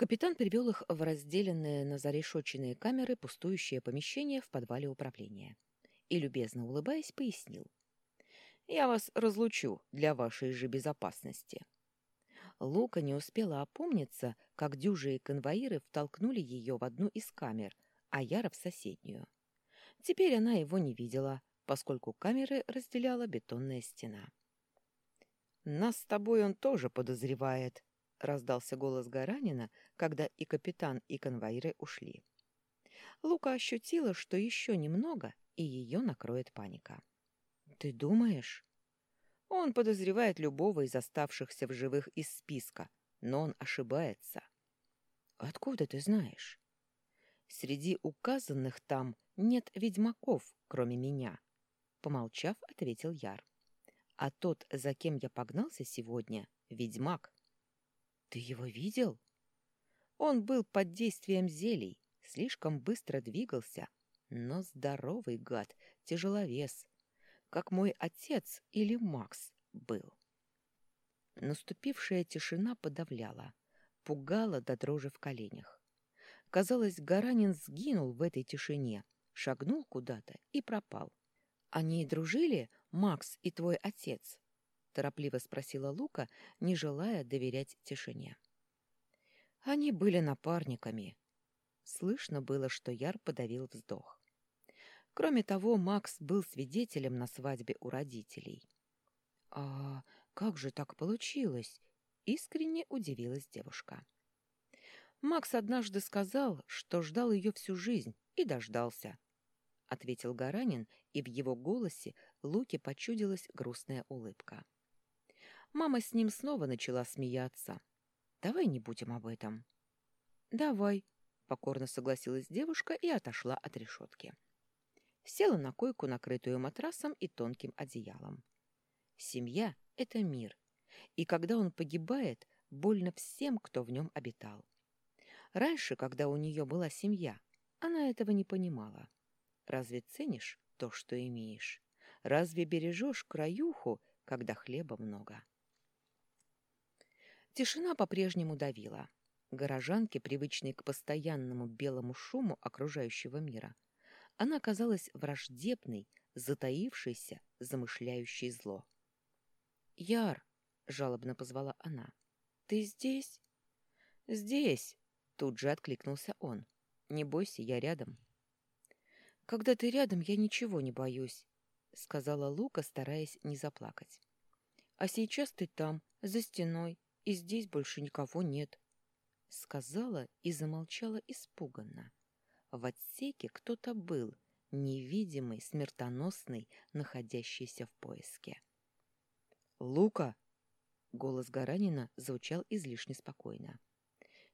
Капитан привел их в разделенные на зарешоченные камеры пустующее помещение в подвале управления. И, любезно улыбаясь, пояснил. «Я вас разлучу для вашей же безопасности». Лука не успела опомниться, как дюжие конвоиры втолкнули ее в одну из камер, а Яра в соседнюю. Теперь она его не видела, поскольку камеры разделяла бетонная стена. «Нас с тобой он тоже подозревает», — раздался голос Гаранина, когда и капитан, и конвоиры ушли. Лука ощутила, что еще немного, и ее накроет паника. «Ты думаешь?» Он подозревает любого из оставшихся в живых из списка, но он ошибается. Откуда ты знаешь? Среди указанных там нет ведьмаков, кроме меня, помолчав, ответил Яр. А тот, за кем я погнался сегодня, ведьмак. Ты его видел? Он был под действием зелий, слишком быстро двигался, но здоровый гад, тяжеловес как мой отец или Макс был. Наступившая тишина подавляла, пугала до дрожи в коленях. Казалось, Гаранин сгинул в этой тишине, шагнул куда-то и пропал. «Они дружили, Макс и твой отец?» — торопливо спросила Лука, не желая доверять тишине. «Они были напарниками». Слышно было, что Яр подавил вздох. Кроме того, Макс был свидетелем на свадьбе у родителей. «А как же так получилось?» — искренне удивилась девушка. «Макс однажды сказал, что ждал ее всю жизнь и дождался», — ответил Гаранин, и в его голосе Луке почудилась грустная улыбка. Мама с ним снова начала смеяться. «Давай не будем об этом». «Давай», — покорно согласилась девушка и отошла от решетки села на койку, накрытую матрасом и тонким одеялом. Семья — это мир, и когда он погибает, больно всем, кто в нем обитал. Раньше, когда у нее была семья, она этого не понимала. Разве ценишь то, что имеешь? Разве бережешь краюху, когда хлеба много? Тишина по-прежнему давила. Горожанки, привычные к постоянному белому шуму окружающего мира, она казалась враждебной, затаившейся, замышляющей зло. «Яр!» — жалобно позвала она. «Ты здесь?» «Здесь!» — тут же откликнулся он. «Не бойся, я рядом». «Когда ты рядом, я ничего не боюсь», — сказала Лука, стараясь не заплакать. «А сейчас ты там, за стеной, и здесь больше никого нет», — сказала и замолчала испуганно. В отсеке кто-то был, невидимый, смертоносный, находящийся в поиске. «Лука!» — голос Гаранина звучал излишне спокойно.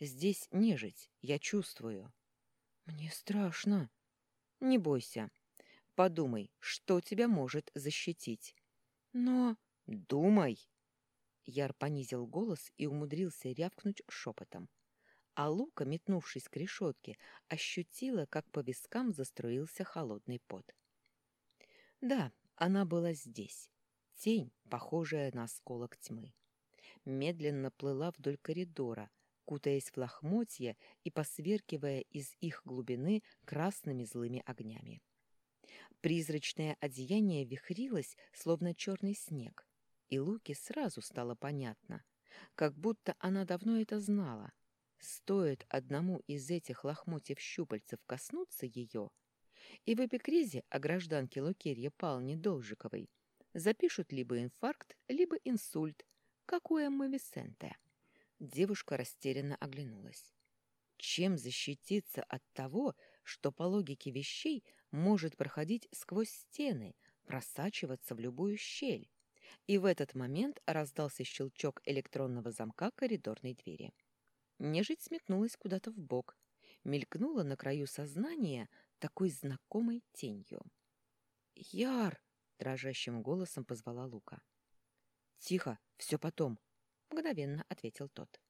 «Здесь нежить, я чувствую». «Мне страшно». «Не бойся. Подумай, что тебя может защитить». «Но...» «Думай!» Яр понизил голос и умудрился рявкнуть шепотом а Лука, метнувшись к решетке, ощутила, как по вискам заструился холодный пот. Да, она была здесь. Тень, похожая на осколок тьмы. Медленно плыла вдоль коридора, кутаясь в лохмотья и посверкивая из их глубины красными злыми огнями. Призрачное одеяние вихрилось, словно черный снег, и Луке сразу стало понятно, как будто она давно это знала — Стоит одному из этих лохмотьев щупальцев коснуться ее, и в эпикризе о гражданке Лукерье Палне Должиковой запишут либо инфаркт, либо инсульт, как у Эммы Висенте. Девушка растерянно оглянулась. Чем защититься от того, что по логике вещей может проходить сквозь стены, просачиваться в любую щель? И в этот момент раздался щелчок электронного замка коридорной двери. Нежить сметнулась куда-то в бок, мелькнула на краю сознания такой знакомой тенью. «Яр!» — дрожащим голосом позвала Лука. «Тихо, все потом», — мгновенно ответил тот.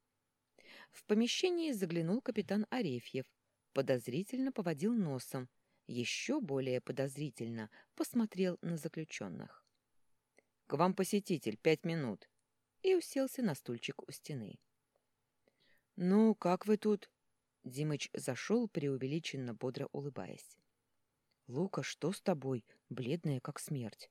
В помещении заглянул капитан Арефьев, подозрительно поводил носом, еще более подозрительно посмотрел на заключенных. «К вам посетитель, пять минут», и уселся на стульчик у стены. «Ну, как вы тут?» Димыч зашел, преувеличенно бодро улыбаясь. «Лука, что с тобой? Бледная, как смерть».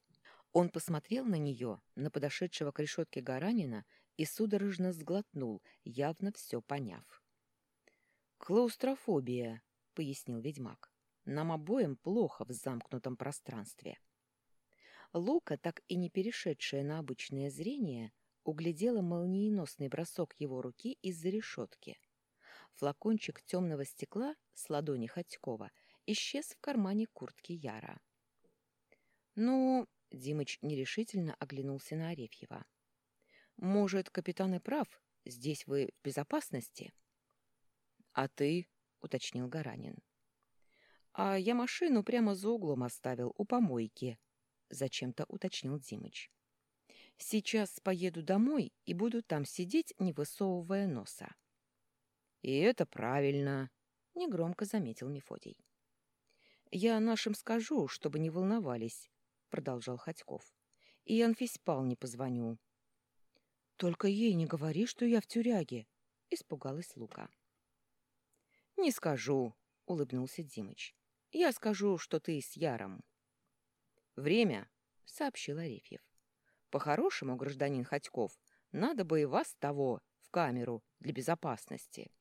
Он посмотрел на нее, на подошедшего к решетке Гаранина, и судорожно сглотнул, явно все поняв. «Клаустрофобия», — пояснил ведьмак. «Нам обоим плохо в замкнутом пространстве». Лука, так и не перешедшая на обычное зрение, углядела молниеносный бросок его руки из-за решетки. Флакончик темного стекла с ладони Ходькова исчез в кармане куртки Яра. «Ну...» — Димыч нерешительно оглянулся на Арефьева. «Может, капитан и прав? Здесь вы в безопасности?» «А ты?» — уточнил Гаранин. «А я машину прямо за углом оставил, у помойки», — зачем-то уточнил Димыч. Сейчас поеду домой и буду там сидеть, не высовывая носа. — И это правильно, — негромко заметил Мефодий. — Я нашим скажу, чтобы не волновались, — продолжал Ходьков. — И Анфиспал не позвоню. — Только ей не говори, что я в тюряге, — испугалась Лука. — Не скажу, — улыбнулся Димыч. — Я скажу, что ты с Яром. — Время, — сообщил Арефьев. По-хорошему, гражданин Ходьков, надо бы и вас того в камеру для безопасности.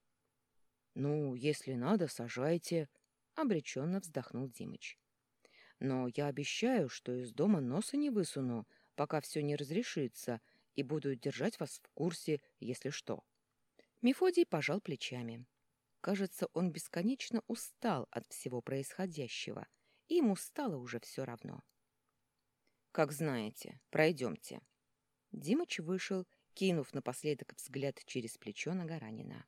— Ну, если надо, сажайте, — обреченно вздохнул Димыч. — Но я обещаю, что из дома носа не высуну, пока все не разрешится, и буду держать вас в курсе, если что. Мефодий пожал плечами. Кажется, он бесконечно устал от всего происходящего, и ему стало уже все равно. — как знаете, пройдемте. Димыч вышел, кинув напоследок взгляд через плечо на Гаранина.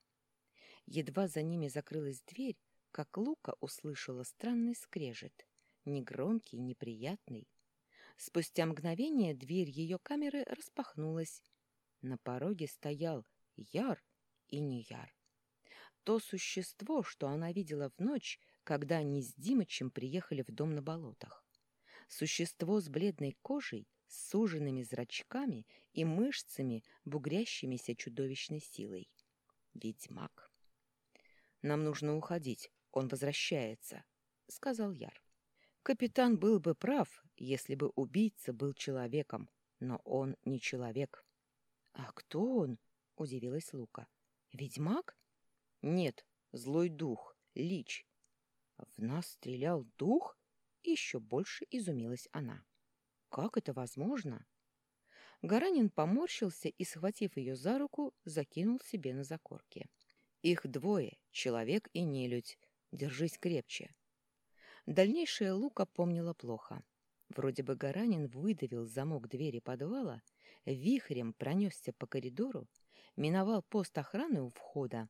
Едва за ними закрылась дверь, как Лука услышала странный скрежет, негромкий, неприятный. Спустя мгновение дверь ее камеры распахнулась. На пороге стоял Яр и не Яр. То существо, что она видела в ночь, когда они с Димычем приехали в дом на болотах. Существо с бледной кожей, с суженными зрачками и мышцами, бугрящимися чудовищной силой. Ведьмак. «Нам нужно уходить, он возвращается», — сказал Яр. Капитан был бы прав, если бы убийца был человеком, но он не человек. «А кто он?» — удивилась Лука. «Ведьмак?» «Нет, злой дух, лич». «В нас стрелял дух?» Еще больше изумилась она. «Как это возможно?» Гаранин поморщился и, схватив ее за руку, закинул себе на закорки. «Их двое, человек и нелюдь. Держись крепче». Дальнейшее Лука помнила плохо. Вроде бы Гаранин выдавил замок двери подвала, вихрем пронесся по коридору, миновал пост охраны у входа,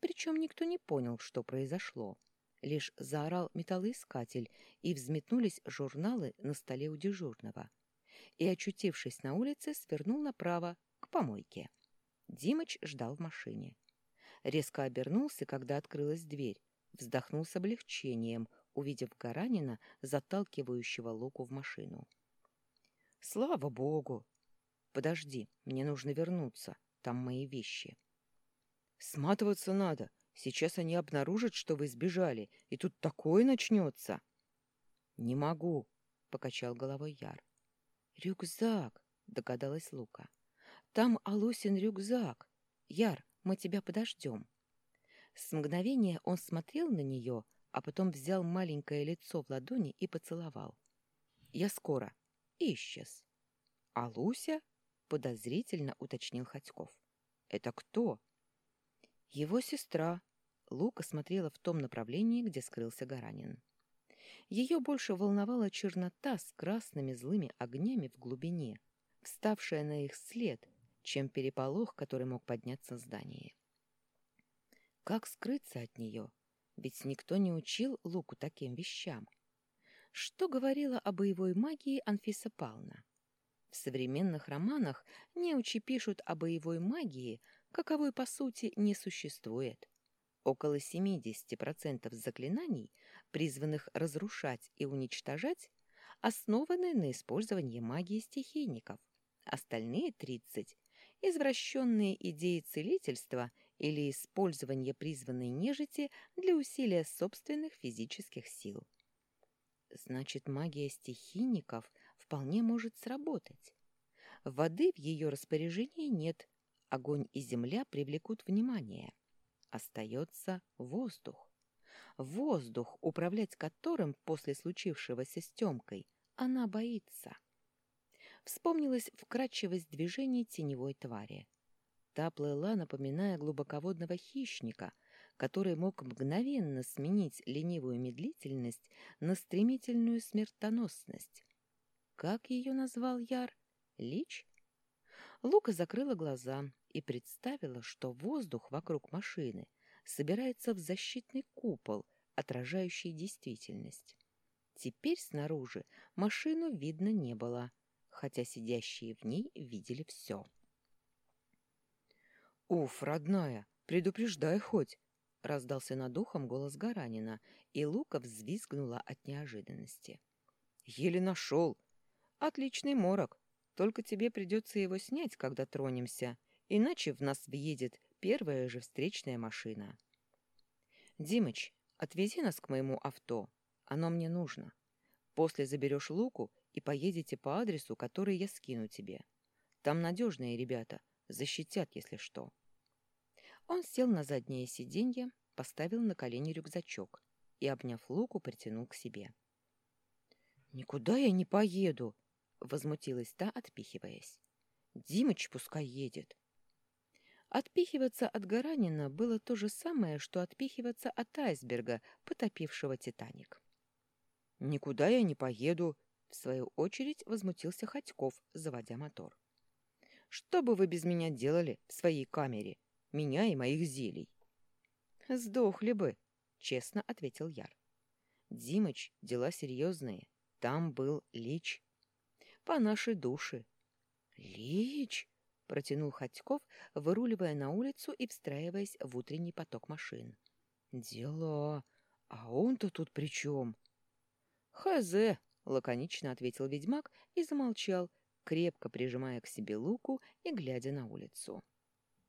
причем никто не понял, что произошло. Лишь заорал металлоискатель, и взметнулись журналы на столе у дежурного. И, очутившись на улице, свернул направо, к помойке. Димыч ждал в машине. Резко обернулся, когда открылась дверь, вздохнул с облегчением, увидев Гаранина, заталкивающего Луку в машину. «Слава богу! Подожди, мне нужно вернуться, там мои вещи». «Сматываться надо!» Сейчас они обнаружат, что вы сбежали, и тут такое начнется. — Не могу, — покачал головой Яр. — Рюкзак, — догадалась Лука. — Там Алусин рюкзак. Яр, мы тебя подождем. С мгновения он смотрел на нее, а потом взял маленькое лицо в ладони и поцеловал. — Я скоро. И исчез. — А Луся? — подозрительно уточнил Ходьков. — Это кто? — его сестра. Лука смотрела в том направлении, где скрылся Гаранин. Ее больше волновала чернота с красными злыми огнями в глубине, вставшая на их след, чем переполох, который мог подняться в здании. Как скрыться от нее? Ведь никто не учил Луку таким вещам. Что говорила о боевой магии Анфиса Павловна? В современных романах неучи пишут о боевой магии, каковой по сути не существует. Около 70% заклинаний, призванных разрушать и уничтожать, основаны на использовании магии стихийников. Остальные 30 – извращенные идеи целительства или использование призванной нежити для усилия собственных физических сил. Значит, магия стихийников вполне может сработать. Воды в ее распоряжении нет, огонь и земля привлекут внимание. Остается воздух. Воздух, управлять которым после случившегося с Темкой она боится. Вспомнилась вкрадчивость движений теневой твари. Та плыла, напоминая глубоководного хищника, который мог мгновенно сменить ленивую медлительность на стремительную смертоносность. Как ее назвал Яр? Лич? Лука закрыла глаза и представила, что воздух вокруг машины собирается в защитный купол, отражающий действительность. Теперь снаружи машину видно не было, хотя сидящие в ней видели все. «Уф, родная, предупреждай хоть!» — раздался над ухом голос Гаранина, и Лука взвизгнула от неожиданности. «Еле нашел! Отличный морок, только тебе придется его снять, когда тронемся, иначе в нас въедет первая же встречная машина. Димыч, отвези нас к моему авто, оно мне нужно. После заберешь Луку и поедете по адресу, который я скину тебе. Там надежные ребята, защитят, если что. Он сел на заднее сиденье, поставил на колени рюкзачок и, обняв Луку, притянул к себе. «Никуда я не поеду!» — возмутилась та, отпихиваясь. «Димыч пускай едет!» Отпихиваться от Гаранина было то же самое, что отпихиваться от айсберга, потопившего «Титаник». «Никуда я не поеду!» — в свою очередь возмутился Ходьков, заводя мотор. «Что бы вы без меня делали в своей камере? Меня и моих зелий?» «Сдохли бы!» — честно ответил Яр. «Димыч, дела серьезные. Там был Лич. По нашей душе». «Лич?» — протянул Ходьков, выруливая на улицу и встраиваясь в утренний поток машин. «Дела! А он-то тут при чем?» «Хз!» — лаконично ответил ведьмак и замолчал, крепко прижимая к себе луку и глядя на улицу.